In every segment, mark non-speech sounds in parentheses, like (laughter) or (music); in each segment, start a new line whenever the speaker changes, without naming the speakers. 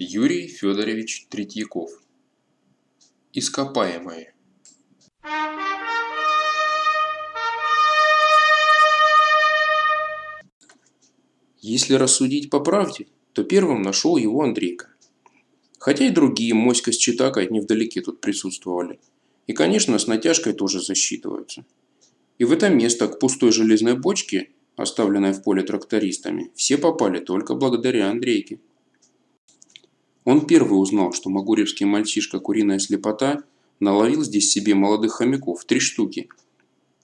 Юрий Федорович Третьяков. Ископаемые. Если рассудить по правде, то первым нашел его Андрейка. Хотя и другие, Моська с Читакой невдалеке тут присутствовали. И, конечно, с натяжкой тоже засчитываются. И в это место, к пустой железной бочке, оставленной в поле трактористами, все попали только благодаря Андрейке. Он первый узнал, что магуревский мальчишка Куриная Слепота наловил здесь себе молодых хомяков, три штуки.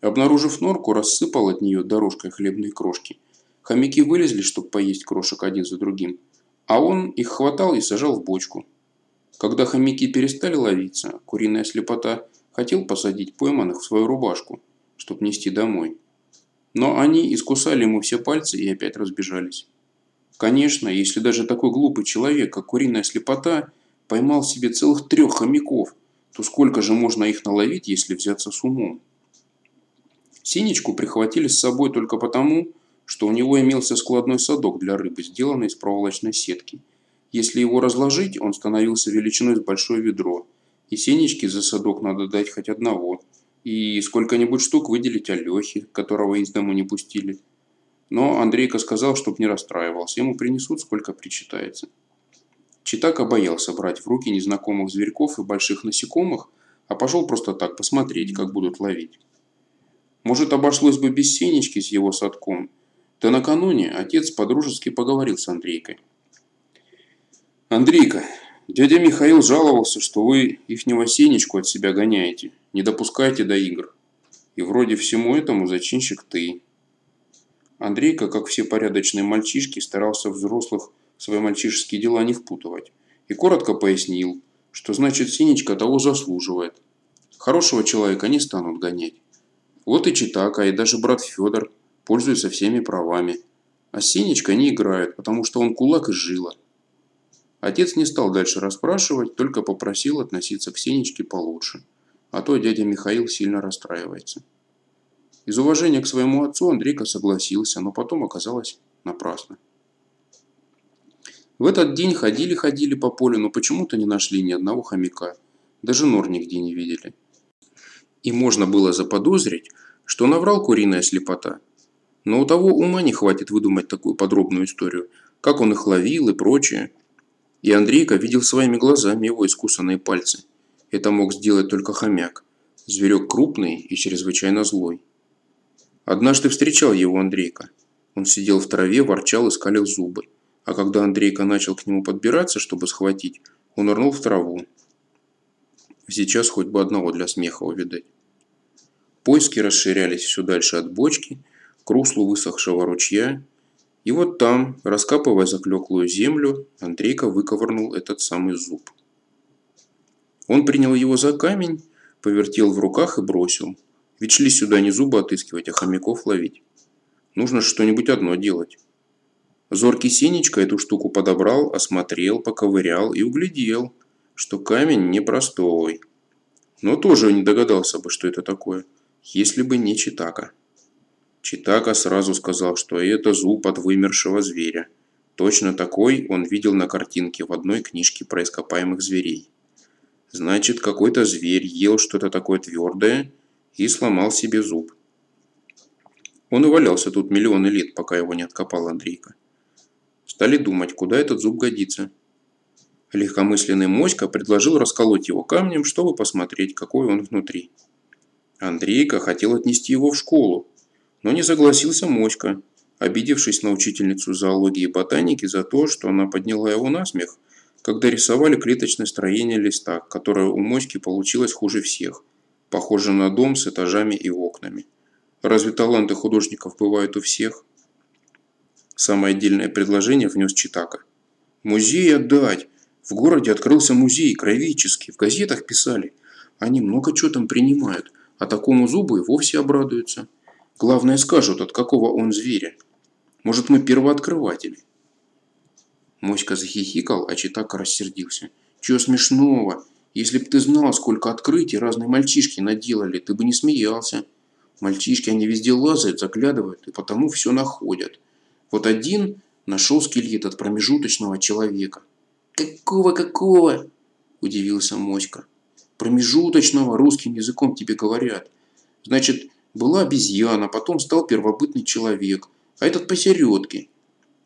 Обнаружив норку, рассыпал от нее дорожкой хлебные крошки. Хомяки вылезли, чтобы поесть крошек один за другим, а он их хватал и сажал в бочку. Когда хомяки перестали ловиться, Куриная Слепота хотел посадить пойманных в свою рубашку, чтобы нести домой. Но они искусали ему все пальцы и опять разбежались. Конечно, если даже такой глупый человек, как куриная слепота, поймал себе целых трех хомяков, то сколько же можно их наловить, если взяться с умом? Синечку прихватили с собой только потому, что у него имелся складной садок для рыбы, сделанный из проволочной сетки. Если его разложить, он становился величиной с большое ведро. И Синечке за садок надо дать хоть одного. И сколько-нибудь штук выделить Алёхе, которого из дому не пустили. Но Андрейка сказал, чтоб не расстраивался, ему принесут, сколько причитается. Читака боялся брать в руки незнакомых зверьков и больших насекомых, а пошел просто так посмотреть, как будут ловить. Может, обошлось бы без Сенечки с его садком, да накануне отец подружески поговорил с Андрейкой. «Андрейка, дядя Михаил жаловался, что вы ихнего Сенечку от себя гоняете, не допускаете до игр. И вроде всему этому зачинщик ты». Андрейка, как все порядочные мальчишки, старался взрослых свои мальчишеские дела не впутывать. И коротко пояснил, что значит Синечка того заслуживает. Хорошего человека не станут гонять. Вот и Читака, и даже брат Федор пользуются всеми правами. А Синечка не играет, потому что он кулак и жила. Отец не стал дальше расспрашивать, только попросил относиться к Синечке получше. А то дядя Михаил сильно расстраивается. Из уважения к своему отцу Андрейка согласился, но потом оказалось напрасно. В этот день ходили-ходили по полю, но почему-то не нашли ни одного хомяка. Даже нор нигде не видели. И можно было заподозрить, что наврал куриная слепота. Но у того ума не хватит выдумать такую подробную историю, как он их ловил и прочее. И Андрейка видел своими глазами его искусанные пальцы. Это мог сделать только хомяк. Зверек крупный и чрезвычайно злой. Однажды встречал его Андрейка. Он сидел в траве, ворчал и скалил зубы. А когда Андрейка начал к нему подбираться, чтобы схватить, он нырнул в траву. Сейчас хоть бы одного для смеха увидать. Поиски расширялись все дальше от бочки, к руслу высохшего ручья. И вот там, раскапывая заклеклую землю, Андрейка выковырнул этот самый зуб. Он принял его за камень, повертел в руках и бросил – ведь шли сюда не зубы отыскивать, а хомяков ловить. Нужно что-нибудь одно делать. Зоркий Синечка эту штуку подобрал, осмотрел, поковырял и углядел, что камень непростой. Но тоже не догадался бы, что это такое, если бы не Читака. Читака сразу сказал, что это зуб от вымершего зверя. Точно такой он видел на картинке в одной книжке про ископаемых зверей. Значит, какой-то зверь ел что-то такое твердое и сломал себе зуб. Он и валялся тут миллионы лет, пока его не откопал Андрейка. Стали думать, куда этот зуб годится. Легкомысленный Моська предложил расколоть его камнем, чтобы посмотреть, какой он внутри. Андрейка хотел отнести его в школу, но не согласился Моська, обидевшись на учительницу зоологии и ботаники за то, что она подняла его на смех, когда рисовали клеточное строение листа, которое у Моськи получилось хуже всех – Похоже на дом с этажами и окнами. Разве таланты художников бывают у всех? Самое отдельное предложение внес Читака. Музей отдать. В городе открылся музей, кровический. В газетах писали. Они много чего там принимают. А такому зубу и вовсе обрадуются. Главное скажут, от какого он зверя. Может, мы первооткрыватели. Моська захихикал, а Читака рассердился. Чего смешного? Если б ты знал, сколько открытий разные мальчишки наделали, ты бы не смеялся. Мальчишки, они везде лазают, заглядывают и потому все находят. Вот один нашел скелет от промежуточного человека. Какого-какого? Удивился Моська. Промежуточного русским языком тебе говорят. Значит, была обезьяна, потом стал первобытный человек, а этот посередке.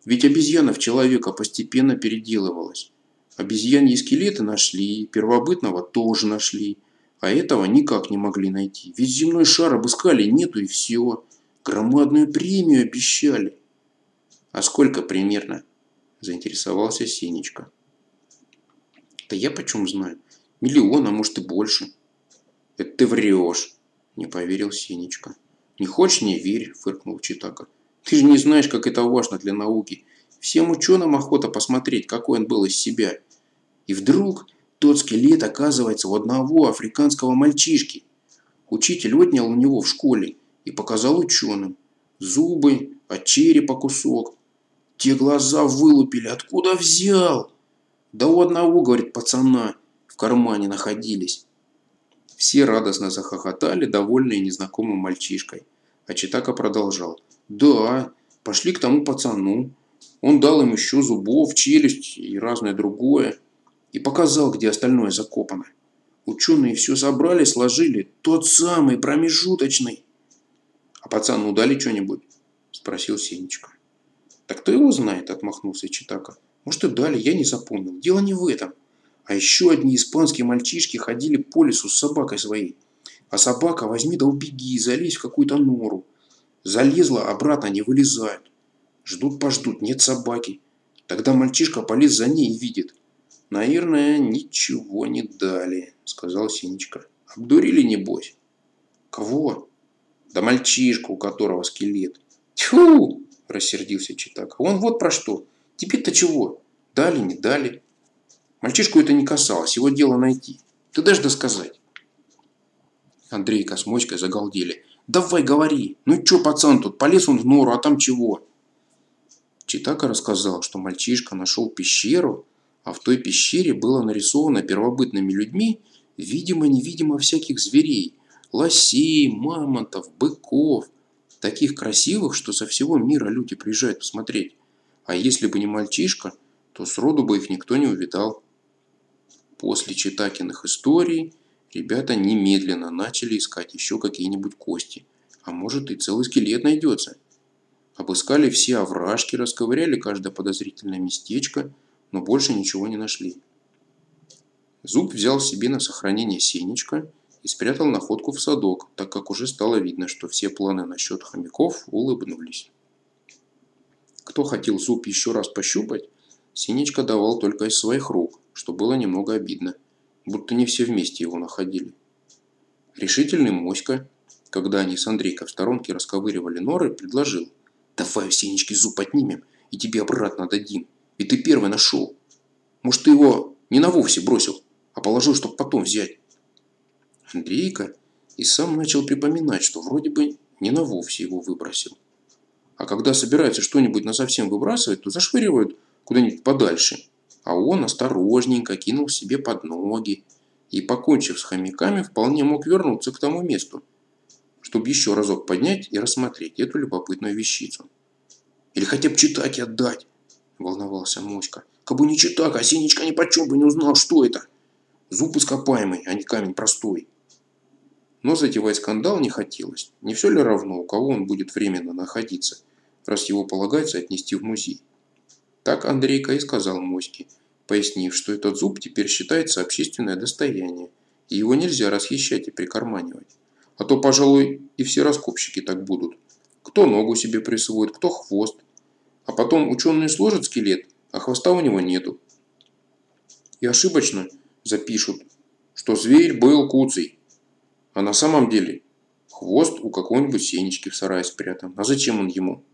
Ведь обезьяна в человека постепенно переделывалась. Обезьяньи скелеты нашли, первобытного тоже нашли, а этого никак не могли найти. Ведь земной шар обыскали, нету и все. Громадную премию обещали. А сколько примерно? Заинтересовался Сенечка. Да я почем знаю. Миллион, а может и больше. Это ты врешь, не поверил Сенечка. Не хочешь, не верь, фыркнул Читака. Ты же не знаешь, как это важно для науки. Всем ученым охота посмотреть, какой он был из себя. И вдруг тот скелет оказывается у одного африканского мальчишки. Учитель отнял у него в школе и показал ученым. Зубы, от черепа кусок. Те глаза вылупили. Откуда взял? Да у одного, говорит, пацана в кармане находились. Все радостно захохотали, довольные незнакомым мальчишкой. А Читака продолжал. Да, пошли к тому пацану. Он дал им еще зубов, челюсть и разное другое. И показал, где остальное закопано. Ученые все собрали, сложили. Тот самый, промежуточный. А пацану дали что-нибудь? Спросил Сенечка. Так кто его знает, отмахнулся Читака. Может и дали, я не запомнил. Дело не в этом. А еще одни испанские мальчишки ходили по лесу с собакой своей. А собака возьми да убеги, залезь в какую-то нору. Залезла, обратно не вылезает. Ждут-пождут, нет собаки. Тогда мальчишка полез за ней и видит. Наверное, ничего не дали, сказал Синечка. Обдурили, небось. Кого? Да мальчишка, у которого скелет. Тьфу! Рассердился Читака. Он вот про что. Теперь-то чего? Дали, не дали. Мальчишку это не касалось, его дело найти. Ты дашь досказать? Андрей с Моськой загалдели. Давай говори. Ну чё, пацан тут, полез он в нору, а там чего? Читака рассказал, что мальчишка нашел пещеру, а в той пещере было нарисовано первобытными людьми видимо-невидимо всяких зверей. Лосей, мамонтов, быков. Таких красивых, что со всего мира люди приезжают посмотреть. А если бы не мальчишка, то сроду бы их никто не увидал. После Читакиных историй ребята немедленно начали искать еще какие-нибудь кости. А может и целый скелет найдется. Обыскали все овражки, расковыряли каждое подозрительное местечко, но больше ничего не нашли. Зуб взял себе на сохранение сенечко и спрятал находку в садок, так как уже стало видно, что все планы насчет хомяков улыбнулись. Кто хотел зуб еще раз пощупать, Синечка давал только из своих рук, что было немного обидно, будто не все вместе его находили. Решительный Моська, когда они с Андрейкой в сторонке расковыривали норы, предложил «Давай у Синечки зуб отнимем и тебе обратно дадим, ведь ты первый нашел. Может, ты его не на вовсе бросил, а положил, чтобы потом взять». Андрейка и сам начал припоминать, что вроде бы не на вовсе его выбросил. А когда собираются что-нибудь на совсем выбрасывать, то зашвыривают куда-нибудь подальше. А он осторожненько кинул себе под ноги и, покончив с хомяками, вполне мог вернуться к тому месту, чтобы еще разок поднять и рассмотреть эту любопытную вещицу. «Или хотя бы читать и отдать», – волновался Моська. «Кабы не читак, а Синечка ни почем бы не узнал, что это. Зуб ископаемый, а не камень простой». Но затевать скандал не хотелось. Не все ли равно, у кого он будет временно находиться, раз его полагается отнести в музей. Так Андрейка и сказал Моське, пояснив, что этот зуб теперь считается общественное достояние, и его нельзя расхищать и прикарманивать. А то, пожалуй, и все раскопщики так будут. Кто ногу себе присвоит, кто хвост. А потом ученые сложат скелет, а хвоста у него нету. И ошибочно запишут, что зверь был куцей. А на самом деле хвост у какого-нибудь сенечки в сарае спрятан. А зачем он ему?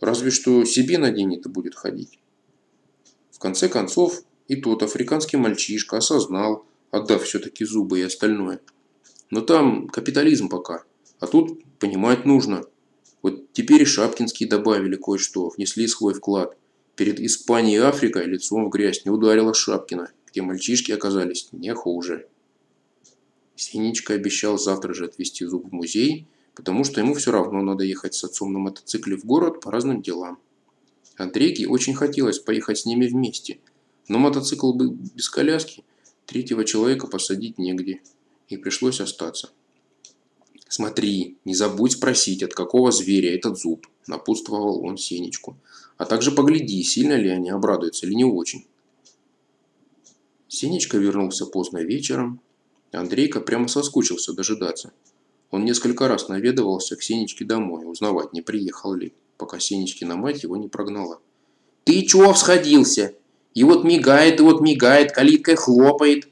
Разве что себе наденет и будет ходить конце концов, и тот африканский мальчишка осознал, отдав все-таки зубы и остальное. Но там капитализм пока, а тут понимать нужно. Вот теперь и Шапкинские добавили кое-что, внесли свой вклад. Перед Испанией и Африкой лицом в грязь не ударила Шапкина, где мальчишки оказались не хуже. Синичка обещал завтра же отвезти зуб в музей, потому что ему все равно надо ехать с отцом на мотоцикле в город по разным делам. Андрейке очень хотелось поехать с ними вместе, Но мотоцикл был без коляски, третьего человека посадить негде, и пришлось остаться. «Смотри, не забудь спросить, от какого зверя этот зуб», – напутствовал он Сенечку. «А также погляди, сильно ли они обрадуются или не очень». Сенечка вернулся поздно вечером. Андрейка прямо соскучился дожидаться. Он несколько раз наведывался к Сенечке домой, узнавать, не приехал ли, пока Сенечкина мать его не прогнала. «Ты чего всходился? И вот мигает, и вот мигает, калиткой хлопает.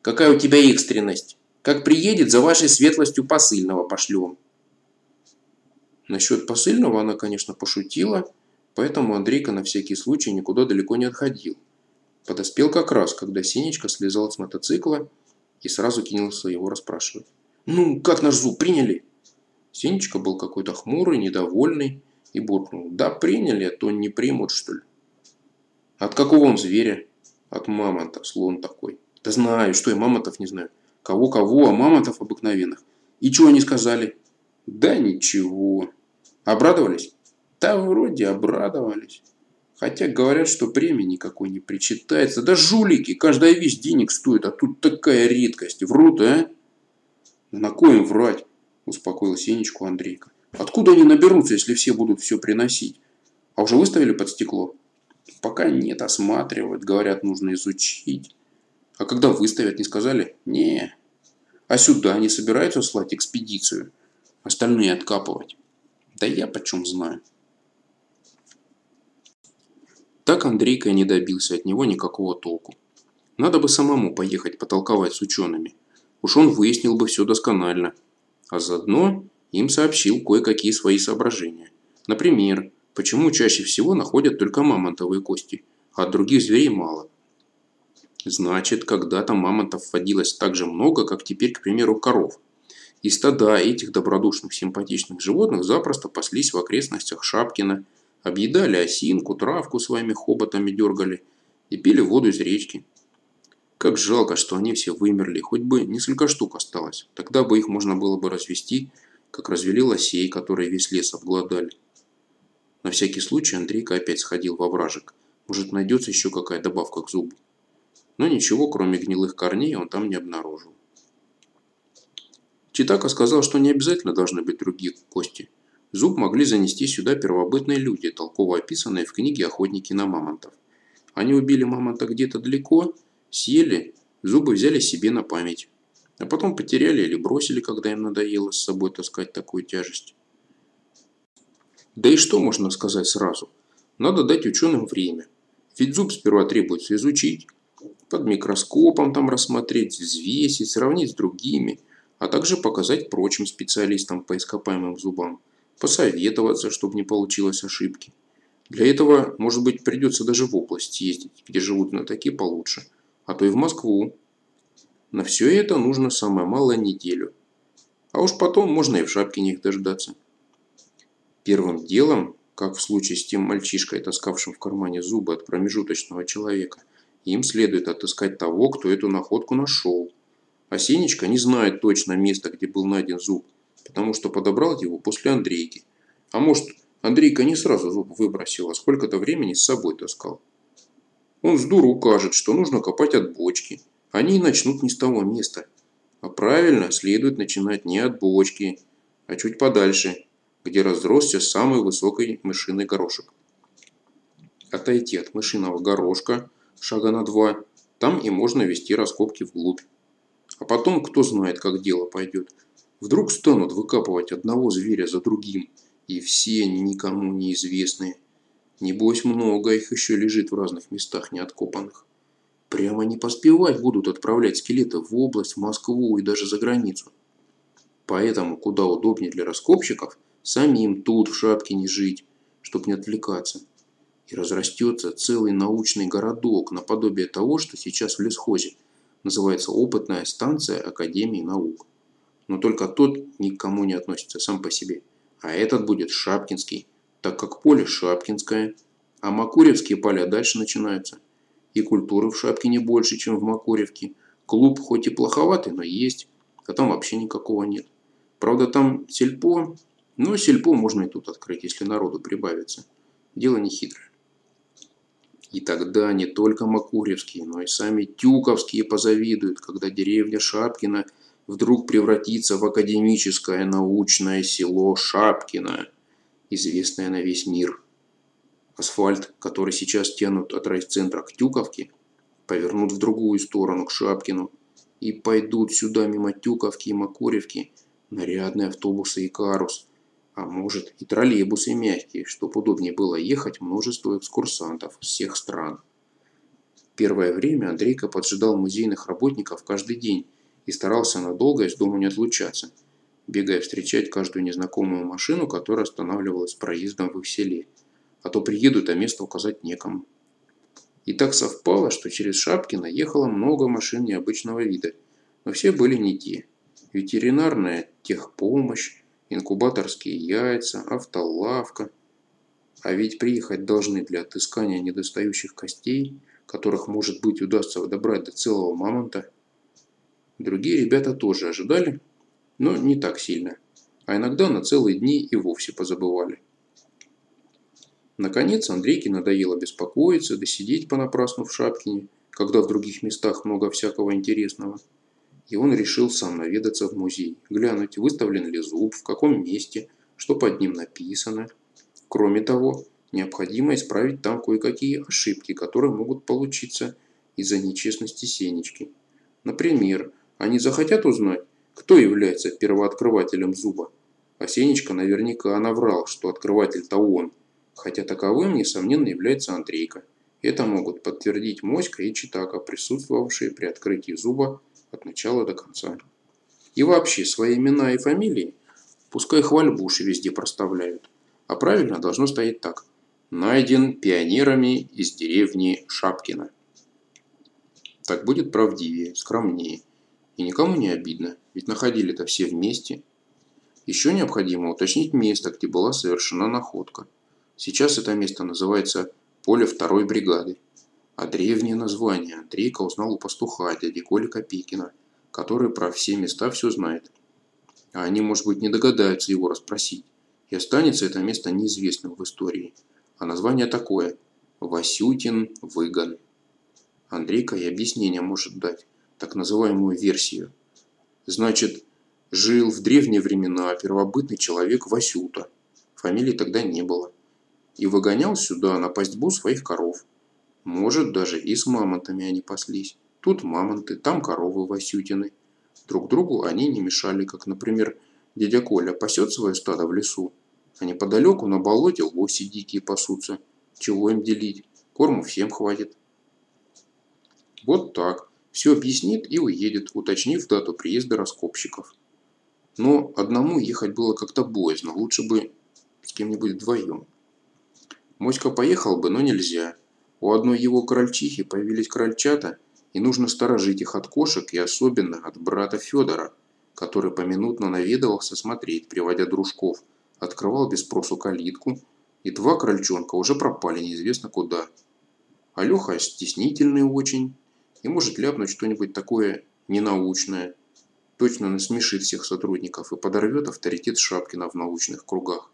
Какая у тебя экстренность? Как приедет, за вашей светлостью посыльного пошлем». Насчет посыльного она, конечно, пошутила, поэтому Андрейка на всякий случай никуда далеко не отходил. Подоспел как раз, когда Синечка слезал с мотоцикла и сразу кинулся его расспрашивать. «Ну, как наш зуб, приняли?» Синечка был какой-то хмурый, недовольный и буркнул. «Да приняли, а то не примут, что ли?» «От какого он зверя?» «От мамонта, слон такой». «Да знаю, что я мамонтов не знаю». Кого-кого, а мамонтов обыкновенных. И чего они сказали? Да ничего. Обрадовались? Да вроде обрадовались. Хотя говорят, что премии никакой не причитается. Да жулики, каждая вещь денег стоит, а тут такая редкость. Врут, а? На коем врать? Успокоил Сенечку Андрейка. Откуда они наберутся, если все будут все приносить? А уже выставили под стекло? Пока нет, осматривать. Говорят, нужно изучить. А когда выставят, не сказали? Не. А сюда не собираются слать экспедицию? Остальные откапывать? Да я почем знаю. Так Андрейка и не добился от него никакого толку. Надо бы самому поехать потолковать с учеными. Уж он выяснил бы все досконально. А заодно им сообщил кое-какие свои соображения. Например, почему чаще всего находят только мамонтовые кости, а от других зверей мало. Значит, когда-то мамонтов водилось так же много, как теперь, к примеру, коров. И стада этих добродушных, симпатичных животных запросто паслись в окрестностях Шапкина, объедали осинку, травку своими хоботами дергали и пили воду из речки. Как жалко, что они все вымерли, хоть бы несколько штук осталось. Тогда бы их можно было бы развести, как развели лосей, которые весь лес обглодали. На всякий случай Андрейка опять сходил во вражек. Может найдется еще какая добавка к зубу но ничего, кроме гнилых корней, он там не обнаружил. Читака сказал, что не обязательно должны быть другие кости. Зуб могли занести сюда первобытные люди, толково описанные в книге «Охотники на мамонтов». Они убили мамонта где-то далеко, съели, зубы взяли себе на память. А потом потеряли или бросили, когда им надоело с собой таскать такую тяжесть. Да и что можно сказать сразу? Надо дать ученым время. Ведь зуб сперва требуется изучить, под микроскопом там рассмотреть, взвесить, сравнить с другими, а также показать прочим специалистам по ископаемым зубам, посоветоваться, чтобы не получилось ошибки. Для этого, может быть, придется даже в область ездить, где живут знатоки получше, а то и в Москву. На все это нужно самое малое неделю. А уж потом можно и в шапке них дождаться. Первым делом, как в случае с тем мальчишкой, таскавшим в кармане зубы от промежуточного человека, им следует отыскать того, кто эту находку нашел. А Сенечка не знает точно место, где был найден зуб, потому что подобрал его после Андрейки. А может, Андрейка не сразу зуб выбросил, а сколько-то времени с собой таскал. Он с дуру укажет, что нужно копать от бочки. Они и начнут не с того места. А правильно, следует начинать не от бочки, а чуть подальше, где разросся самый высокий мышиный горошек. Отойти от мышиного горошка – шага на два, там и можно вести раскопки вглубь. А потом, кто знает, как дело пойдет. Вдруг станут выкапывать одного зверя за другим, и все они никому неизвестные. Небось, много их еще лежит в разных местах неоткопанных. Прямо не поспевать будут отправлять скелеты в область, в Москву и даже за границу. Поэтому куда удобнее для раскопщиков самим тут в шапке не жить, чтобы не отвлекаться и разрастется целый научный городок наподобие того, что сейчас в лесхозе. Называется опытная станция Академии наук. Но только тот никому не относится сам по себе. А этот будет Шапкинский, так как поле Шапкинское, а Макуревские поля дальше начинаются. И культуры в Шапкине больше, чем в Макуревке. Клуб хоть и плоховатый, но есть, а там вообще никакого нет. Правда, там сельпо, но сельпо можно и тут открыть, если народу прибавится. Дело не хитрое. И тогда не только Макуревские, но и сами Тюковские позавидуют, когда деревня Шапкина вдруг превратится в академическое научное село Шапкино, известное на весь мир. Асфальт, который сейчас тянут от райцентра к Тюковке, повернут в другую сторону, к Шапкину, и пойдут сюда мимо Тюковки и Макуревки нарядные автобусы и карус, а может и троллейбусы мягкие, чтоб удобнее было ехать множество экскурсантов с всех стран. Первое время Андрейка поджидал музейных работников каждый день и старался надолго из дома не отлучаться, бегая встречать каждую незнакомую машину, которая останавливалась проездом в их селе, а то приедут, а место указать некому. И так совпало, что через Шапкино ехало много машин необычного вида, но все были не те. Ветеринарная техпомощь, инкубаторские яйца, автолавка. А ведь приехать должны для отыскания недостающих костей, которых, может быть, удастся добрать до целого мамонта. Другие ребята тоже ожидали, но не так сильно, а иногда на целые дни и вовсе позабывали. Наконец Андрейке надоело беспокоиться, да сидеть понапрасну в Шапкине, когда в других местах много всякого интересного. И он решил сам наведаться в музей, глянуть, выставлен ли зуб, в каком месте, что под ним написано. Кроме того, необходимо исправить там кое-какие ошибки, которые могут получиться из-за нечестности Сенечки. Например, они захотят узнать, кто является первооткрывателем зуба. А Сенечка наверняка наврал, что открыватель-то он – хотя таковым, несомненно, является Андрейка. Это могут подтвердить Моська и Читака, присутствовавшие при открытии зуба от начала до конца. И вообще, свои имена и фамилии пускай хвальбуши везде проставляют. А правильно должно стоять так. Найден пионерами из деревни Шапкина. Так будет правдивее, скромнее. И никому не обидно, ведь находили-то все вместе. Еще необходимо уточнить место, где была совершена находка. Сейчас это место называется поле второй бригады. А древнее название Андрейка узнал у пастуха дяди Коли Копейкина, который про все места все знает. А они, может быть, не догадаются его расспросить. И останется это место неизвестным в истории. А название такое – Васютин Выгон. Андрейка и объяснение может дать, так называемую версию. Значит, жил в древние времена первобытный человек Васюта. Фамилии тогда не было и выгонял сюда на пастьбу своих коров. Может, даже и с мамонтами они паслись. Тут мамонты, там коровы Васютины. Друг другу они не мешали, как, например, дядя Коля пасет свое стадо в лесу, а неподалеку на болоте лоси дикие пасутся. Чего им делить? Корму всем хватит. Вот так. Все объяснит и уедет, уточнив дату приезда раскопщиков. Но одному ехать было как-то боязно, лучше бы с кем-нибудь вдвоем. Моська поехал бы, но нельзя. У одной его крольчихи появились крольчата, и нужно сторожить их от кошек и особенно от брата Федора, который поминутно наведывался смотреть, приводя дружков, открывал без спросу калитку, и два крольчонка уже пропали неизвестно куда. Алёха стеснительный очень и может ляпнуть что-нибудь такое ненаучное, точно насмешит всех сотрудников и подорвет авторитет Шапкина в научных кругах.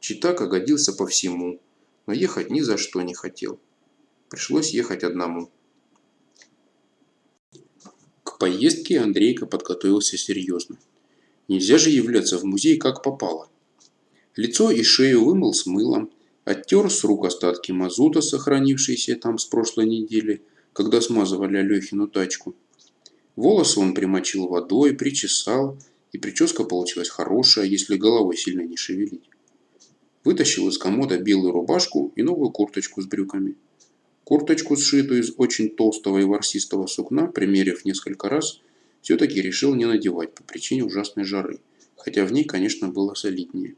Читака годился по всему – но ехать ни за что не хотел. Пришлось ехать одному. К поездке Андрейка подготовился серьезно. Нельзя же являться в музей как попало. Лицо и шею вымыл с мылом, оттер с рук остатки мазута, сохранившиеся там с прошлой недели, когда смазывали Алехину тачку. Волосы он примочил водой, причесал, и прическа получилась хорошая, если головой сильно не шевелить. Вытащил из комода белую рубашку и новую курточку с брюками. Курточку, сшитую из очень толстого и ворсистого сукна, примерив несколько раз, все-таки решил не надевать по причине ужасной жары, хотя в ней, конечно, было солиднее.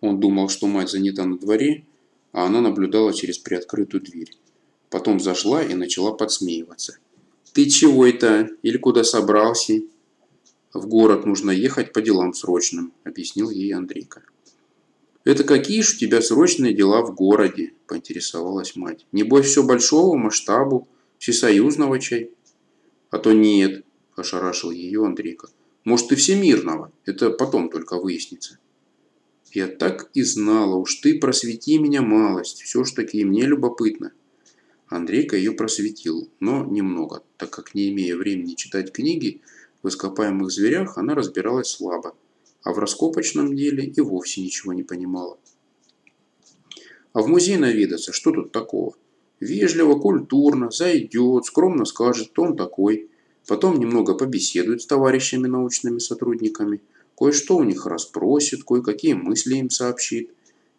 Он думал, что мать занята на дворе, а она наблюдала через приоткрытую дверь. Потом зашла и начала подсмеиваться. «Ты чего это? Или куда собрался?» «В город нужно ехать по делам срочным», – объяснил ей Андрейка. «Это какие ж у тебя срочные дела в городе?» – поинтересовалась мать. «Небось, все большого масштабу, всесоюзного чай?» «А то нет», – ошарашил ее Андрейка. «Может, и всемирного. Это потом только выяснится». Я так и знала, уж ты просвети меня малость, все ж таки мне любопытно. Андрейка ее просветил, но немного, так как не имея времени читать книги, в ископаемых зверях она разбиралась слабо, а в раскопочном деле и вовсе ничего не понимала. А в музей наведаться, что тут такого? Вежливо, культурно, зайдет, скромно скажет, кто он такой. Потом немного побеседует с товарищами научными сотрудниками, кое-что у них расспросит, кое-какие мысли им сообщит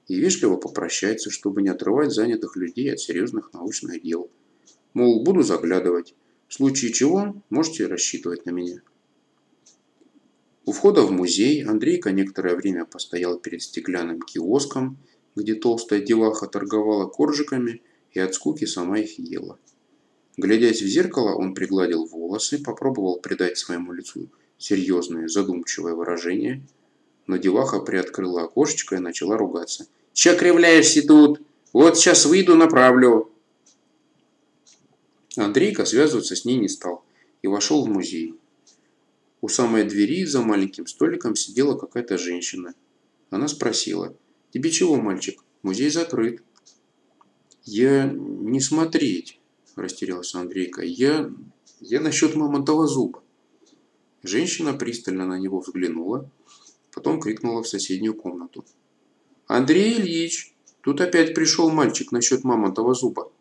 и вежливо попрощается, чтобы не отрывать занятых людей от серьезных научных дел. Мол, буду заглядывать. В случае чего можете рассчитывать на меня. У входа в музей Андрейка некоторое время постоял перед стеклянным киоском, где толстая деваха торговала коржиками и от скуки сама их ела. Глядясь в зеркало, он пригладил волосы, попробовал придать своему лицу серьезное задумчивое выражение, но деваха приоткрыла окошечко и начала ругаться. «Че кривляешься тут? Вот сейчас выйду, направлю!» Андрейка связываться с ней не стал и вошел в музей. У самой двери за маленьким столиком сидела какая-то женщина. Она спросила, «Тебе чего, мальчик? Музей закрыт». «Я не смотреть», – растерялся Андрейка. «Я... я насчет мамонтова зуба». Женщина пристально на него взглянула, потом крикнула в соседнюю комнату. «Андрей Ильич, тут опять пришел мальчик насчет мамонтова зуба».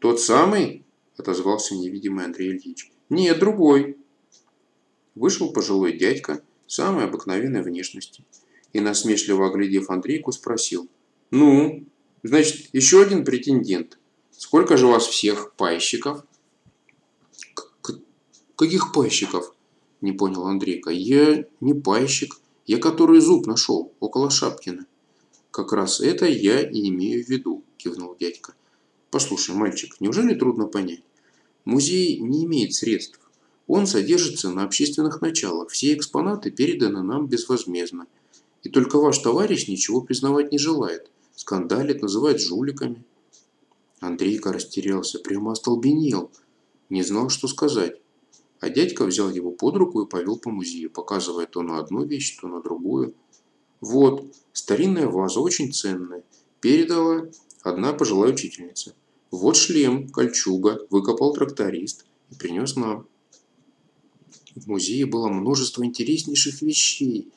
«Тот самый?» – отозвался невидимый Андрей Ильич. «Нет, другой». Вышел пожилой дядька самой обыкновенной внешности и, насмешливо оглядев Андрейку, спросил. «Ну, значит, еще один претендент. Сколько же у вас всех пайщиков?» «Каких пайщиков?» – не понял Андрейка. «Я не пайщик, я который зуб нашел, около Шапкина». «Как раз это я и имею в виду», – кивнул дядька. «Послушай, мальчик, неужели трудно понять? Музей не имеет средств. Он содержится на общественных началах. Все экспонаты переданы нам безвозмездно. И только ваш товарищ ничего признавать не желает. Скандалит, называет жуликами. Андрейка растерялся, прямо остолбенел. Не знал, что сказать. А дядька взял его под руку и повел по музею, показывая то на одну вещь, то на другую. Вот, старинная ваза, очень ценная. Передала одна пожилая учительница. Вот шлем, кольчуга, выкопал тракторист и принес нам. В музее было множество интереснейших вещей.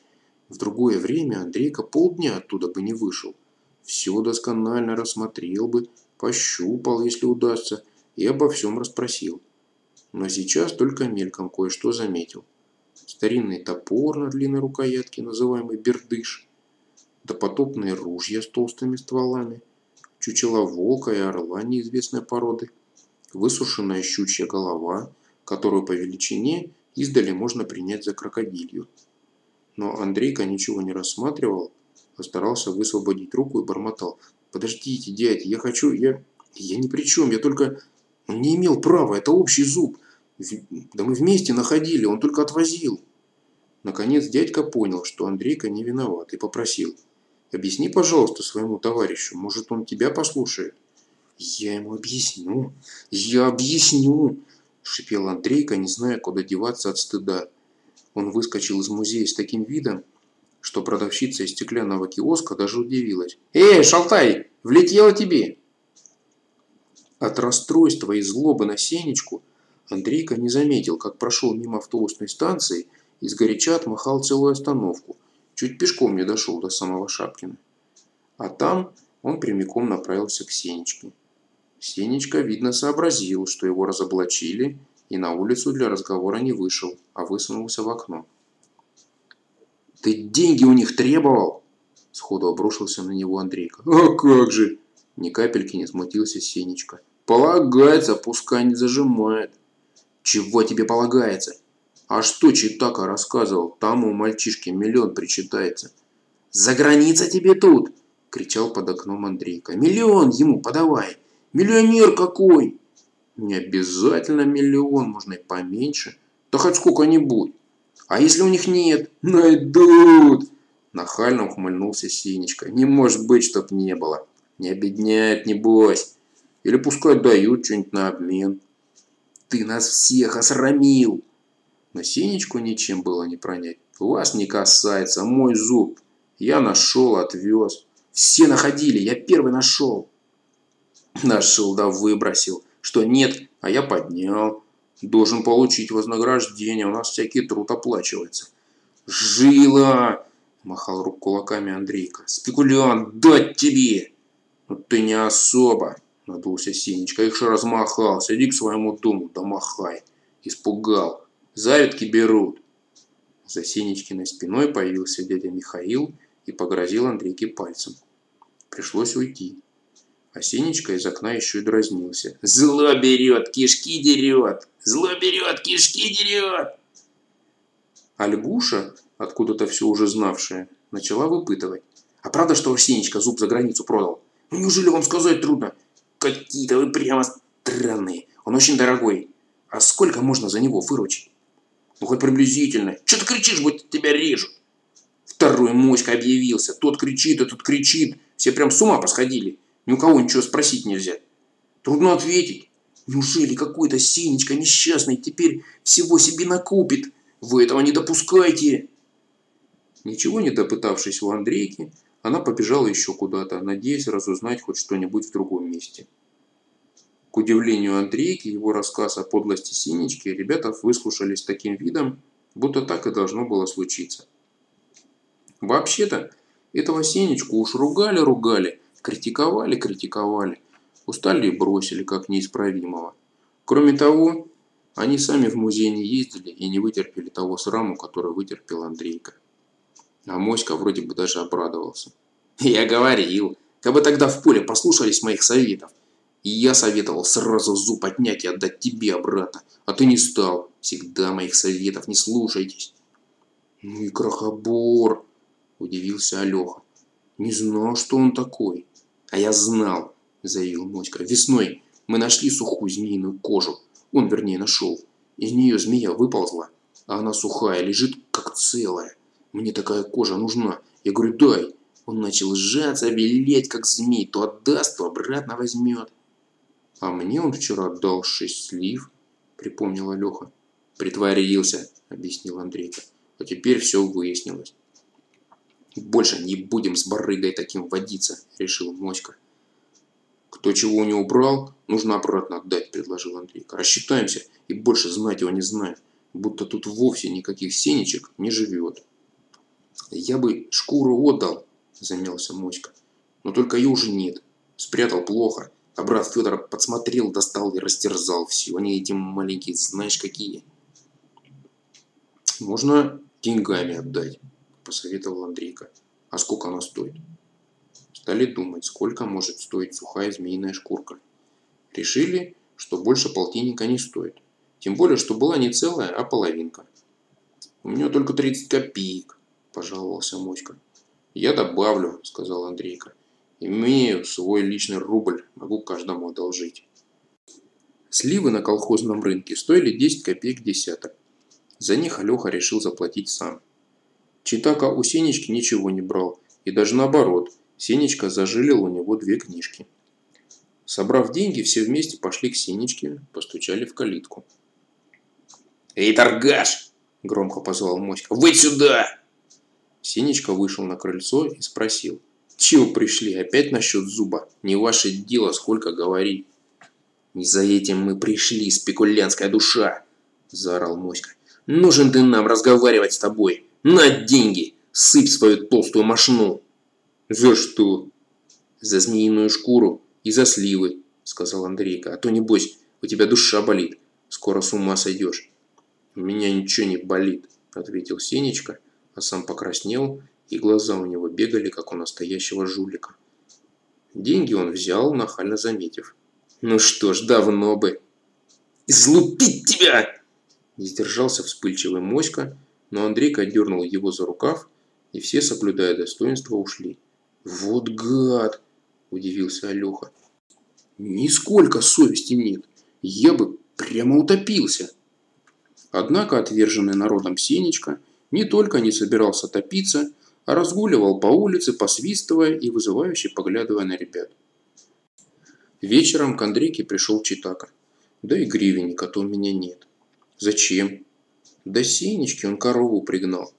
В другое время Андрейка полдня оттуда бы не вышел. Все досконально рассмотрел бы, пощупал, если удастся, и обо всем расспросил. Но сейчас только мельком кое-что заметил. Старинный топор на длинной рукоятке, называемый бердыш, допотопные ружья с толстыми стволами, чучела волка и орла неизвестной породы, высушенная щучья голова, которую по величине издали можно принять за крокодилью. Но Андрейка ничего не рассматривал, а старался высвободить руку и бормотал. «Подождите, дядя, я хочу... Я, я ни при чем, я только... Он не имел права, это общий зуб. Да мы вместе находили, он только отвозил». Наконец дядька понял, что Андрейка не виноват и попросил. «Объясни, пожалуйста, своему товарищу, может, он тебя послушает?» «Я ему объясню, я объясню!» – шипел Андрейка, не зная, куда деваться от стыда. Он выскочил из музея с таким видом, что продавщица из стеклянного киоска даже удивилась. «Эй, шалтай, влетело тебе!» От расстройства и злобы на Сенечку Андрейка не заметил, как прошел мимо автобусной станции и сгоряча отмахал целую остановку. Чуть пешком не дошел до самого Шапкина. А там он прямиком направился к Сенечке. Сенечка, видно, сообразил, что его разоблачили, и на улицу для разговора не вышел, а высунулся в окно. «Ты деньги у них требовал?» Сходу обрушился на него Андрейка. «А как же!» Ни капельки не смутился Сенечка. «Полагается, пускай не зажимает». «Чего тебе полагается?» «А что Читака рассказывал? Там у мальчишки миллион причитается». «За граница тебе тут!» кричал под окном Андрейка. «Миллион ему подавай!» Миллионер какой! Не обязательно миллион, можно и поменьше. Да хоть сколько-нибудь. А если у них нет? Найдут! Нахально ухмыльнулся Синечка. Не может быть, чтоб не было. Не обедняет, небось. Или пускай дают что-нибудь на обмен. Ты нас всех осрамил. Но Синечку ничем было не пронять. Вас не касается, мой зуб. Я нашел, отвез. Все находили, я первый нашел. Нашел, да выбросил. Что нет, а я поднял. Должен получить вознаграждение, у нас всякий труд оплачивается. Жила! Махал рук кулаками Андрейка. Спекулянт, дать тебе! Ну ты не особо, надулся Синечка. Их же размахался, иди к своему дому, да махай. Испугал. Завидки берут. За Синечкиной спиной появился дядя Михаил и погрозил Андрейке пальцем. Пришлось уйти. А Синечка из окна еще и дразнился. «Зло берет, кишки дерет! Зло берет, кишки дерет!» А откуда-то все уже знавшая, начала выпытывать. «А правда, что Синечка зуб за границу продал? Ну неужели вам сказать трудно? Какие-то вы прямо странные. Он очень дорогой. А сколько можно за него выручить? Ну хоть приблизительно. Что ты кричишь, будто тебя режут?» Второй моська объявился. Тот кричит, а кричит. Все прям с ума посходили. Ни у кого ничего спросить нельзя. Трудно ответить. Неужели какой-то Синечка несчастный теперь всего себе накупит? Вы этого не допускайте. Ничего не допытавшись у Андрейки, она побежала еще куда-то, надеясь разузнать хоть что-нибудь в другом месте. К удивлению Андрейки, его рассказ о подлости Синечки ребята выслушали с таким видом, будто так и должно было случиться. Вообще-то, этого Сенечку уж ругали-ругали, критиковали-критиковали, устали и бросили, как неисправимого. Кроме того, они сами в музей не ездили и не вытерпели того сраму, который вытерпел Андрейка. А Моська вроде бы даже обрадовался. «Я говорил, как бы тогда в поле послушались моих советов. И я советовал сразу зуб отнять и отдать тебе обратно, а ты не стал. Всегда моих советов не слушайтесь». «Ну и крохобор!» Удивился Алёха. Не знал, что он такой. А я знал, заявил Мотька. Весной мы нашли сухую змеиную кожу. Он, вернее, нашел. Из нее змея выползла, а она сухая, лежит как целая. Мне такая кожа нужна. Я говорю, дай. Он начал сжаться, велеть, как змей. То отдаст, то обратно возьмет. А мне он вчера отдал шесть слив, припомнила Леха. Притворился, объяснил Андрейка. А теперь все выяснилось. «Больше не будем с барыгой таким водиться», – решил Моська. «Кто чего не убрал, нужно обратно отдать», – предложил Андрейка. «Рассчитаемся и больше знать его не знаем, будто тут вовсе никаких сенечек не живет». «Я бы шкуру отдал», – замялся Моська. «Но только ее уже нет. Спрятал плохо, а брат Федор подсмотрел, достал и растерзал все. Они эти маленькие, знаешь какие». «Можно деньгами отдать». – посоветовал Андрейка. «А сколько она стоит?» Стали думать, сколько может стоить сухая змеиная шкурка. Решили, что больше полтинника не стоит. Тем более, что была не целая, а половинка. «У меня только 30 копеек», – пожаловался Моська. «Я добавлю», – сказал Андрейка. «Имею свой личный рубль, могу каждому одолжить». Сливы на колхозном рынке стоили 10 копеек десяток. За них Алёха решил заплатить сам. Читака у Сенечки ничего не брал, и даже наоборот, Сенечка зажилил у него две книжки. Собрав деньги, все вместе пошли к Сенечке, постучали в калитку. «Эй, торгаш!» – громко позвал Моська. «Вы сюда!» Сенечка вышел на крыльцо и спросил. «Чего пришли? Опять насчет зуба? Не ваше дело, сколько говори!» «Не за этим мы пришли, спекулянская душа!» – заорал Моська. «Нужен ты нам разговаривать с тобой!» На деньги! Сыпь свою толстую машину!» «За что?» «За змеиную шкуру и за сливы», — сказал Андрейка. «А то, небось, у тебя душа болит. Скоро с ума сойдешь». «У меня ничего не болит», — ответил Сенечка, а сам покраснел, и глаза у него бегали, как у настоящего жулика. Деньги он взял, нахально заметив. «Ну что ж, давно бы!» «Излупить тебя!» Не сдержался вспыльчивый моська, но Андрейка дернул его за рукав, и все, соблюдая достоинство, ушли. «Вот гад!» – удивился Алёха. «Нисколько совести нет. Я бы прямо утопился!» Однако отверженный народом Сенечка не только не собирался топиться, а разгуливал по улице, посвистывая и вызывающе поглядывая на ребят. Вечером к Андрейке пришел Читака. Да и гривенника-то у меня нет. Зачем? До Сенечки он корову пригнал.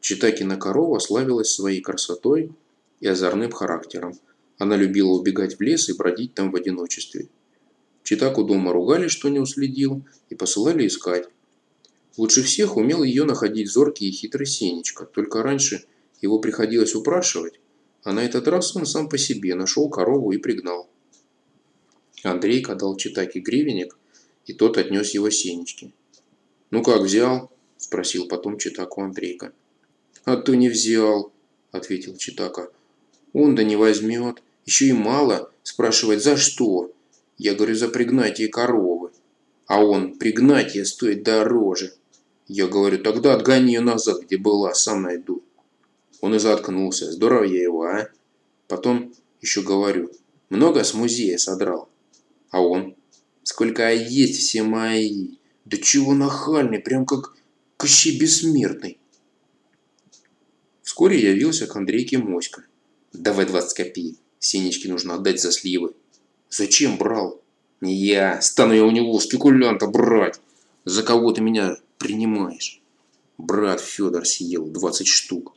Читакина корова славилась своей красотой и озорным характером. Она любила убегать в лес и бродить там в одиночестве. Читаку дома ругали, что не уследил, и посылали искать. Лучше всех умел ее находить зоркий и хитрый Сенечка, только раньше его приходилось упрашивать, а на этот раз он сам по себе нашел корову и пригнал. Андрейка дал Читаке гривенник, и тот отнес его Сенечке. «Ну как, взял?» – спросил потом Читаку Андрейка. «А то не взял», – ответил Читака. «Он да не возьмет. Еще и мало. Спрашивает, за что?» Я говорю, за пригнатие коровы. А он, пригнатие стоит дороже. Я говорю, тогда отгони ее назад, где была, сам найду. Он и заткнулся. Здорово я его, а? Потом еще говорю, много с музея содрал. А он, сколько есть все мои. Да чего нахальный, прям как Кощей Бессмертный. Вскоре явился к Андрейке Моська. «Давай 20 копеек. Сенечке нужно отдать за сливы». «Зачем брал?» «Не я. Стану я у него спекулянта брать. За кого ты меня принимаешь?» Брат Федор съел 20 штук.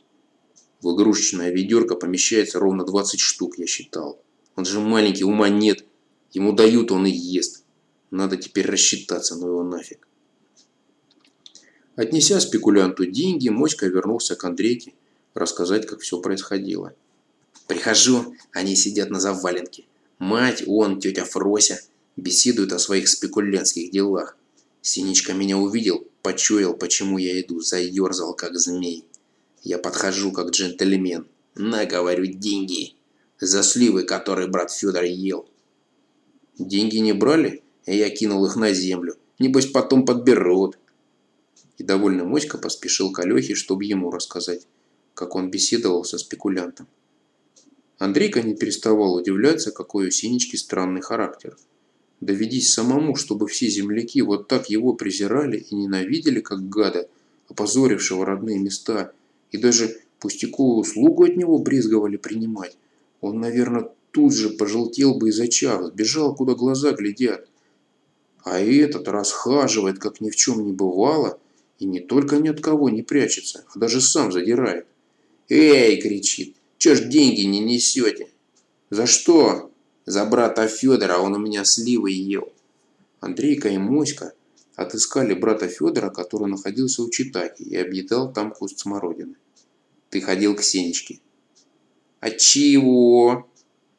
В игрушечное ведерко помещается ровно 20 штук, я считал. Он же маленький, ума нет. Ему дают, он и ест. Надо теперь рассчитаться, но его нафиг. Отнеся спекулянту деньги, Моська вернулся к Андрейке рассказать, как все происходило. Прихожу, они сидят на заваленке. Мать, он, тетя Фрося беседуют о своих спекулянтских делах. Синичка меня увидел, почуял, почему я иду, заерзал, как змей. Я подхожу, как джентльмен. На, говорю, деньги. За сливы, которые брат Федор ел. Деньги не брали, я кинул их на землю. Небось, потом подберут. И довольно Моська поспешил к Алёхе, чтобы ему рассказать как он беседовал со спекулянтом. Андрейка не переставал удивляться, какой у Синечки странный характер. Доведись самому, чтобы все земляки вот так его презирали и ненавидели, как гада, опозорившего родные места, и даже пустяковую услугу от него брезговали принимать. Он, наверное, тут же пожелтел бы и зачав, сбежал, куда глаза глядят. А этот расхаживает, как ни в чем не бывало, и не только ни от кого не прячется, а даже сам задирает. «Эй!» – кричит. «Чё ж деньги не несете?» «За что?» «За брата Федора, он у меня сливы ел». Андрейка и Моська отыскали брата Федора, который находился у Читаки и объедал там куст смородины. «Ты ходил к Сенечке». «А чего?» –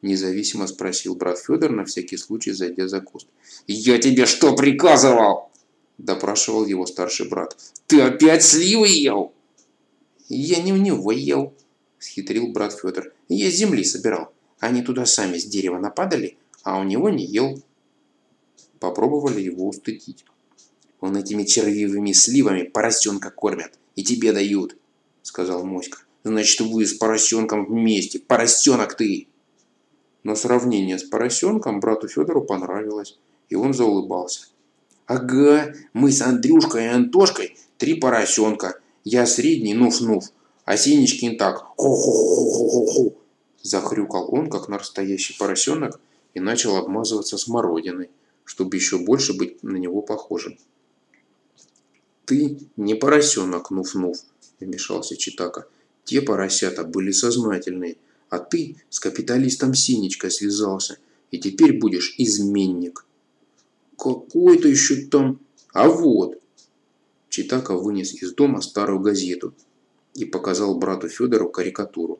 независимо спросил брат Федор, на всякий случай зайдя за куст. «Я тебе что приказывал?» – допрашивал его старший брат. «Ты опять сливы ел?» «Я не у него ел», – схитрил брат Федор. «Я земли собирал. Они туда сами с дерева нападали, а у него не ел». Попробовали его устыдить. «Он этими червивыми сливами поросенка кормят и тебе дают», – сказал Моська. «Значит, вы с поросенком вместе. Поросенок ты!» Но сравнение с поросенком брату Федору понравилось, и он заулыбался. «Ага, мы с Андрюшкой и Антошкой три поросенка, я средний, нуф-нуф, а Синичкин так ху-ху-ху-ху-ху. Захрюкал он, как настоящий поросенок, и начал обмазываться смородиной, чтобы еще больше быть на него похожим. «Ты не поросенок, нуф-нуф», – вмешался Читака. «Те поросята были сознательные, а ты с капиталистом Синичкой связался, и теперь будешь изменник». «Какой-то еще там...» «А вот, Читака вынес из дома старую газету и показал брату Федору карикатуру.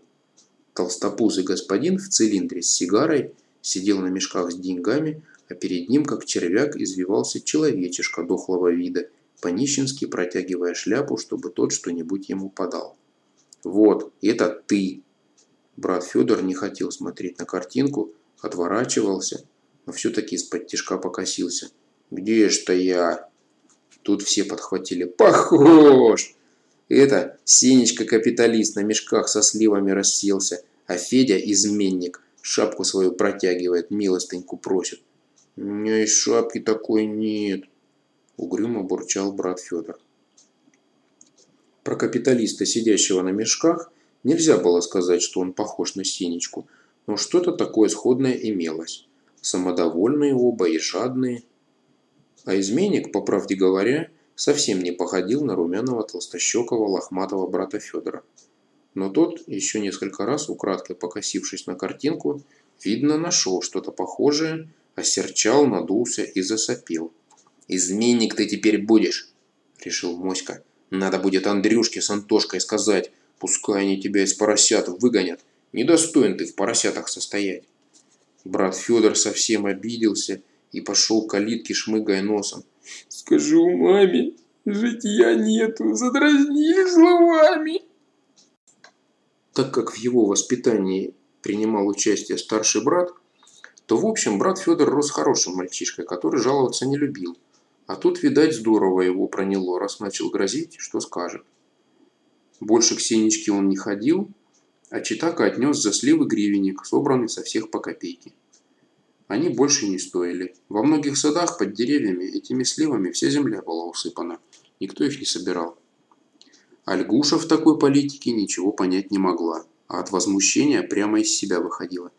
Толстопузый господин в цилиндре с сигарой сидел на мешках с деньгами, а перед ним, как червяк, извивался человечишка дохлого вида, по-нищенски протягивая шляпу, чтобы тот что-нибудь ему подал. «Вот, это ты!» Брат Федор не хотел смотреть на картинку, отворачивался, но все-таки из-под тишка покосился. «Где ж-то я?» Тут все подхватили. Похож! Это Сенечка-капиталист на мешках со сливами расселся, а Федя изменник. Шапку свою протягивает, милостыньку просит. У меня и шапки такой нет. Угрюмо бурчал брат Федор. Про капиталиста, сидящего на мешках, нельзя было сказать, что он похож на Сенечку, но что-то такое сходное имелось. Самодовольные оба и жадные – а изменник, по правде говоря, совсем не походил на румяного толстощекого лохматого брата Федора. Но тот, еще несколько раз украдкой покосившись на картинку, видно нашел что-то похожее, осерчал, надулся и засопел. «Изменник ты теперь будешь!» – решил Моська. «Надо будет Андрюшке с Антошкой сказать, пускай они тебя из поросят выгонят. Недостоин ты в поросятах состоять!» Брат Федор совсем обиделся и пошел к калитке, шмыгая носом.
«Скажу маме, житья нету, задразнили словами!»
Так как в его воспитании принимал участие старший брат, то в общем брат Федор рос хорошим мальчишкой, который жаловаться не любил. А тут, видать, здорово его проняло, раз начал грозить, что скажет. Больше к Сенечке он не ходил, а Читака отнес за сливы гривенник, собранный со всех по копейке. Они больше не стоили. Во многих садах под деревьями этими сливами вся земля была усыпана. Никто их не собирал. Альгуша в такой политике ничего понять не могла, а от возмущения прямо из себя выходила.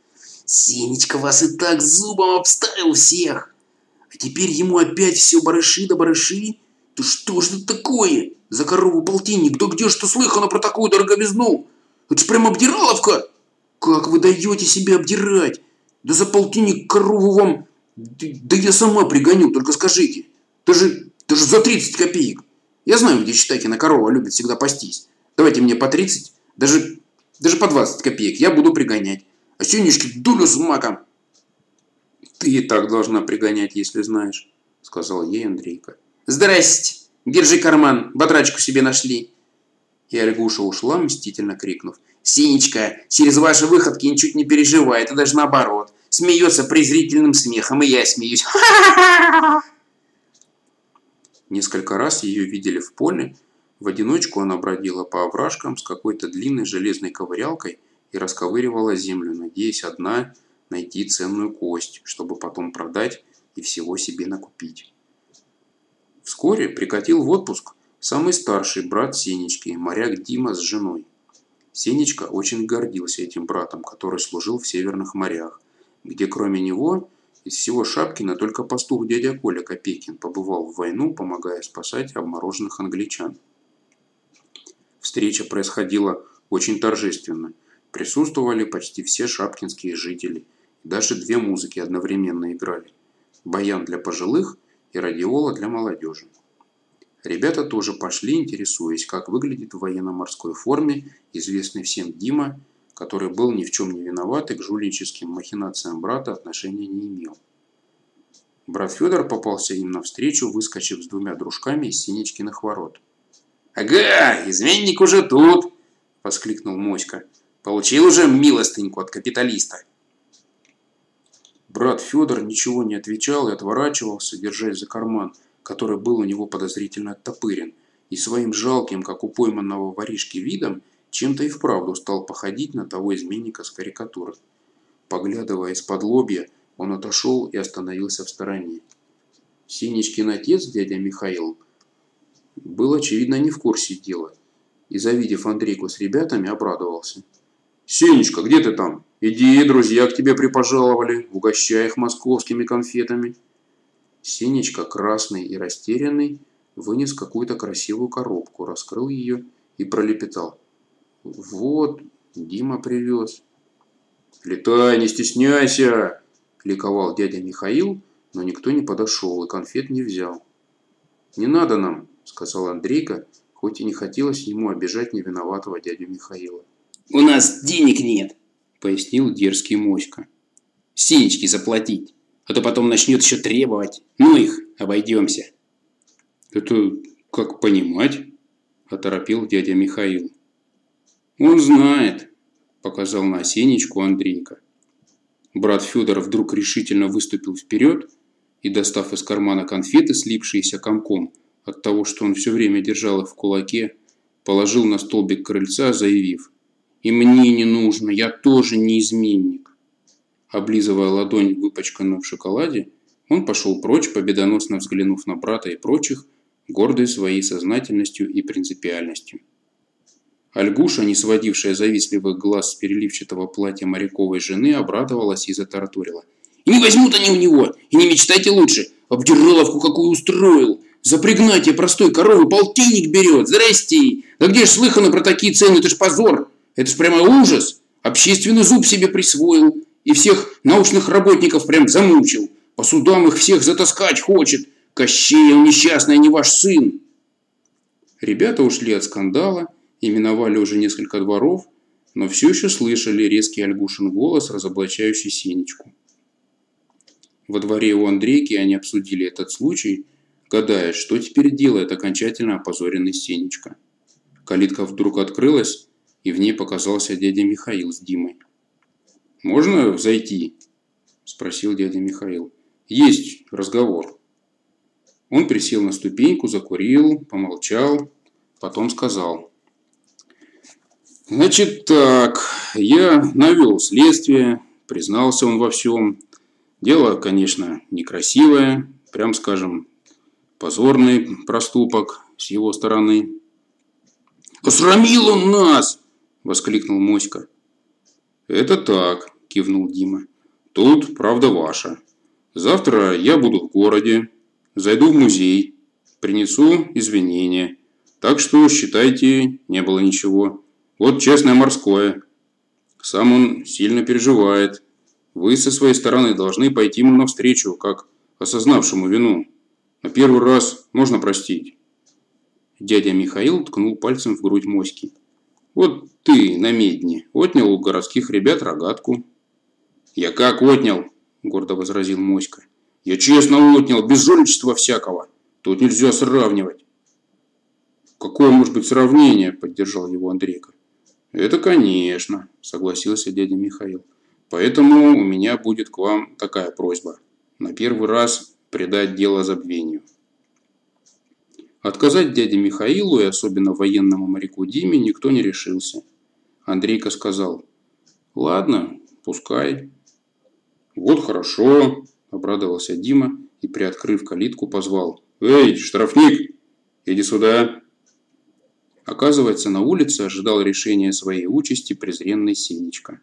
«Сенечка вас и так зубом обставил всех! А теперь ему опять все барыши да барыши? Да что ж это такое? За корову полтинник, да где что слыхано про такую дороговизну? Это ж прям обдираловка! Как вы даете себе обдирать? Да за полтинник корову вам... Да я сама пригоню, только скажите. Даже, даже за 30 копеек. Я знаю, где Читакина корова любит всегда пастись. Давайте мне по 30, даже, даже по 20 копеек. Я буду пригонять. А Сенечке дулю с маком.
Ты и так должна пригонять, если знаешь, сказал ей Андрейка.
Здрасте. Держи карман, бодрачку себе нашли.
И Альгуша ушла, мстительно крикнув.
Синечка, через ваши выходки ничуть не переживает, а даже наоборот. Смеется презрительным смехом, и я смеюсь. (laughs)
Несколько раз ее видели в поле. В одиночку она бродила по овражкам с какой-то длинной железной ковырялкой и расковыривала землю, надеясь одна найти ценную кость, чтобы потом продать и всего себе накупить. Вскоре прикатил в отпуск самый старший брат Сенечки, моряк Дима с женой. Сенечка очень гордился этим братом, который служил в северных морях, где кроме него из всего Шапкина только пастух дядя Коля Копейкин побывал в войну, помогая спасать обмороженных англичан. Встреча происходила очень торжественно. Присутствовали почти все шапкинские жители. Даже две музыки одновременно играли. Баян для пожилых и радиола для молодежи. Ребята тоже пошли, интересуясь, как выглядит в военно-морской форме известный всем Дима который был ни в чем не виноват и к жульническим махинациям брата отношения не имел. Брат Федор попался им навстречу, выскочив с двумя дружками из Синичкиных ворот.
«Ага, изменник уже тут!» – воскликнул Моська. «Получил уже милостыньку от капиталиста!»
Брат Федор ничего не отвечал и отворачивался, держась за карман, который был у него подозрительно оттопырен, и своим жалким, как у пойманного воришки, видом – чем-то и вправду стал походить на того изменника с карикатуры. Поглядывая из-под лобья, он отошел и остановился в стороне. Синичкин отец, дядя Михаил, был, очевидно, не в курсе дела, и, завидев Андрейку с ребятами, обрадовался. «Сенечка, где ты там? Иди, друзья к тебе припожаловали, угощай их московскими конфетами». Сенечка, красный и растерянный, вынес какую-то красивую коробку, раскрыл ее и пролепетал. Вот, Дима привез. Летай, не стесняйся, ликовал дядя Михаил, но никто не подошел и конфет не взял. Не надо нам, сказал Андрейка, хоть и не хотелось ему обижать невиноватого дядю Михаила.
У нас денег нет, пояснил дерзкий Моська. Синечки заплатить, а то потом начнет еще требовать. Ну их, обойдемся.
Это как понимать? Оторопил дядя Михаил. «Он знает», – показал на осенечку Андрейка. Брат Федор вдруг решительно выступил вперед и, достав из кармана конфеты, слипшиеся комком от того, что он все время держал их в кулаке, положил на столбик крыльца, заявив «И мне не нужно, я тоже не изменник». Облизывая ладонь, выпачканную в шоколаде, он пошел прочь, победоносно взглянув на брата и прочих, гордый своей сознательностью и принципиальностью. Альгуша, не сводившая завистливых глаз с переливчатого платья моряковой жены, обрадовалась и затараторила.
«И не возьмут они у него! И не мечтайте лучше! Обдираловку какую устроил! запрягнать я простой коровы полтинник берет. Здрасте. Да где ж слыхано про такие цены? Это ж позор. Это ж прямо ужас. Общественный зуб себе присвоил. И всех научных работников прям замучил. По судам их всех затаскать хочет. Кощей, он несчастный, не ваш сын.
Ребята ушли от скандала и миновали уже несколько дворов, но все еще слышали резкий Альгушин голос, разоблачающий Сенечку. Во дворе у Андрейки они обсудили этот случай, гадая, что теперь делает окончательно опозоренный Сенечка. Калитка вдруг открылась, и в ней показался дядя Михаил с Димой. «Можно зайти?» – спросил дядя Михаил. «Есть разговор». Он присел на ступеньку, закурил, помолчал, потом сказал. «Значит так, я навел следствие, признался он во всем. Дело, конечно, некрасивое, прям скажем, позорный проступок с его стороны.
«Осрамил он нас!» – воскликнул Моська.
«Это так», – кивнул Дима. «Тут правда ваша. Завтра я буду в городе, зайду в музей, принесу извинения. Так что, считайте, не было ничего. Вот честное морское. Сам он сильно переживает. Вы со своей стороны должны пойти ему навстречу, как осознавшему вину. На первый раз можно простить. Дядя Михаил ткнул пальцем в грудь моськи. Вот ты на медне отнял у городских ребят рогатку. Я как отнял? Гордо возразил моська. Я честно отнял, без жульничества всякого. Тут нельзя сравнивать. Какое может быть сравнение? Поддержал его Андрейка. Это конечно, согласился дядя Михаил. Поэтому у меня будет к вам такая просьба. На первый раз предать дело забвению. Отказать дяде Михаилу и особенно военному моряку Диме никто не решился. Андрейка сказал, ладно, пускай. Вот хорошо, обрадовался Дима и, приоткрыв калитку, позвал. Эй, штрафник, иди сюда. Оказывается, на улице ожидал решения своей участи презренный Сенечка.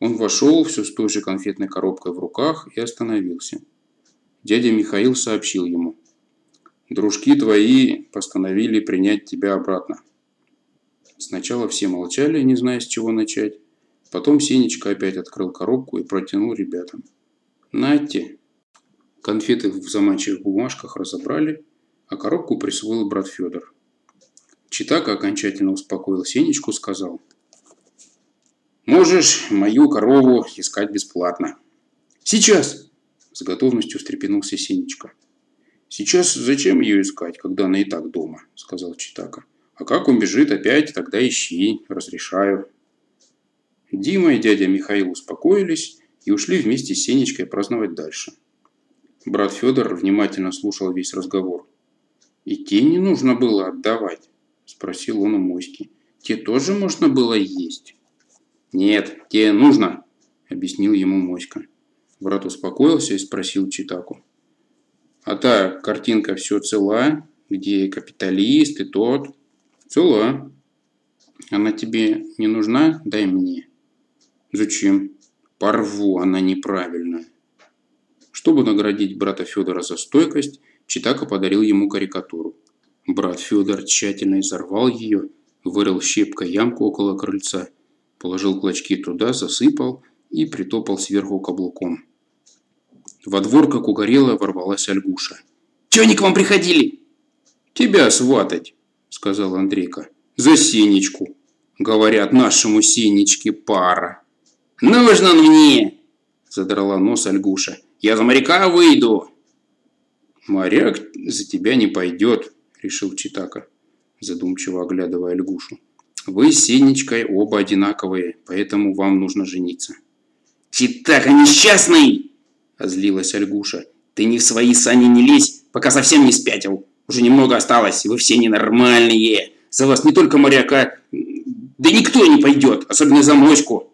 Он вошел все с той же конфетной коробкой в руках и остановился. Дядя Михаил сообщил ему. «Дружки твои постановили принять тебя обратно». Сначала все молчали, не зная, с чего начать. Потом Сенечка опять открыл коробку и протянул ребятам. «Нате!» Конфеты в заманчивых бумажках разобрали, а коробку присвоил брат Федор. Читака окончательно успокоил Сенечку, сказал – Можешь мою корову искать бесплатно.
Сейчас!
С готовностью встрепенулся Синечка. Сейчас зачем ее искать, когда она и так дома, сказал Читака. А как он бежит опять, тогда ищи, разрешаю. Дима и дядя Михаил успокоились и ушли вместе с Сенечкой праздновать дальше. Брат Федор внимательно слушал весь разговор. «И те не нужно было отдавать?» – спросил он у Моськи. «Те тоже можно было есть?» «Нет, тебе нужно», – объяснил ему Моська. Брат успокоился и спросил Читаку. «А та картинка все цела, где капиталист и тот?» «Цела». «Она тебе не нужна? Дай мне». «Зачем?» «Порву, она неправильная». Чтобы наградить брата Федора за стойкость, Читака подарил ему карикатуру. Брат Федор тщательно изорвал ее, вырыл щепкой ямку около крыльца Положил клочки туда, засыпал и притопал сверху каблуком. Во двор, как угорело, ворвалась Альгуша.
«Чего они к вам приходили?»
«Тебя сватать», — сказал Андрейка. «За Сенечку. Говорят, нашему Сенечке пара».
«Нужно мне!» – задрала нос Альгуша. «Я за моряка выйду!»
«Моряк за тебя не пойдет», – решил Читака, задумчиво оглядывая Альгушу. Вы с Сенечкой оба одинаковые, поэтому вам нужно жениться.
Читака несчастный! Озлилась Альгуша. Ты не в свои сани не лезь, пока совсем не спятил. Уже немного осталось, вы все ненормальные. За вас не только моряка, да никто не пойдет, особенно за моську.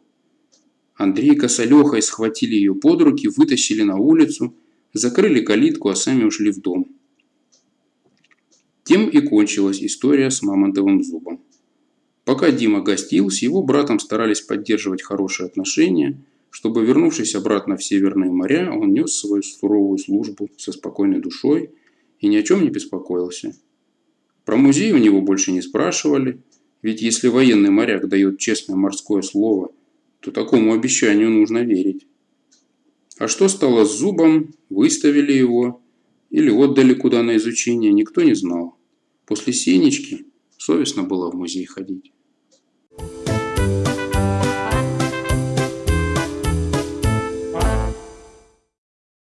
Андрейка с Алехой схватили ее под руки, вытащили на улицу, закрыли калитку, а сами ушли в дом. Тем и кончилась история с мамонтовым зубом. Пока Дима гостил, с его братом старались поддерживать хорошие отношения, чтобы, вернувшись обратно в Северные моря, он нес свою суровую службу со спокойной душой и ни о чем не беспокоился. Про музей у него больше не спрашивали, ведь если военный моряк дает честное морское слово, то такому обещанию нужно верить. А что стало с зубом, выставили его или отдали куда на изучение, никто не знал. После Сенечки совестно было в музей ходить.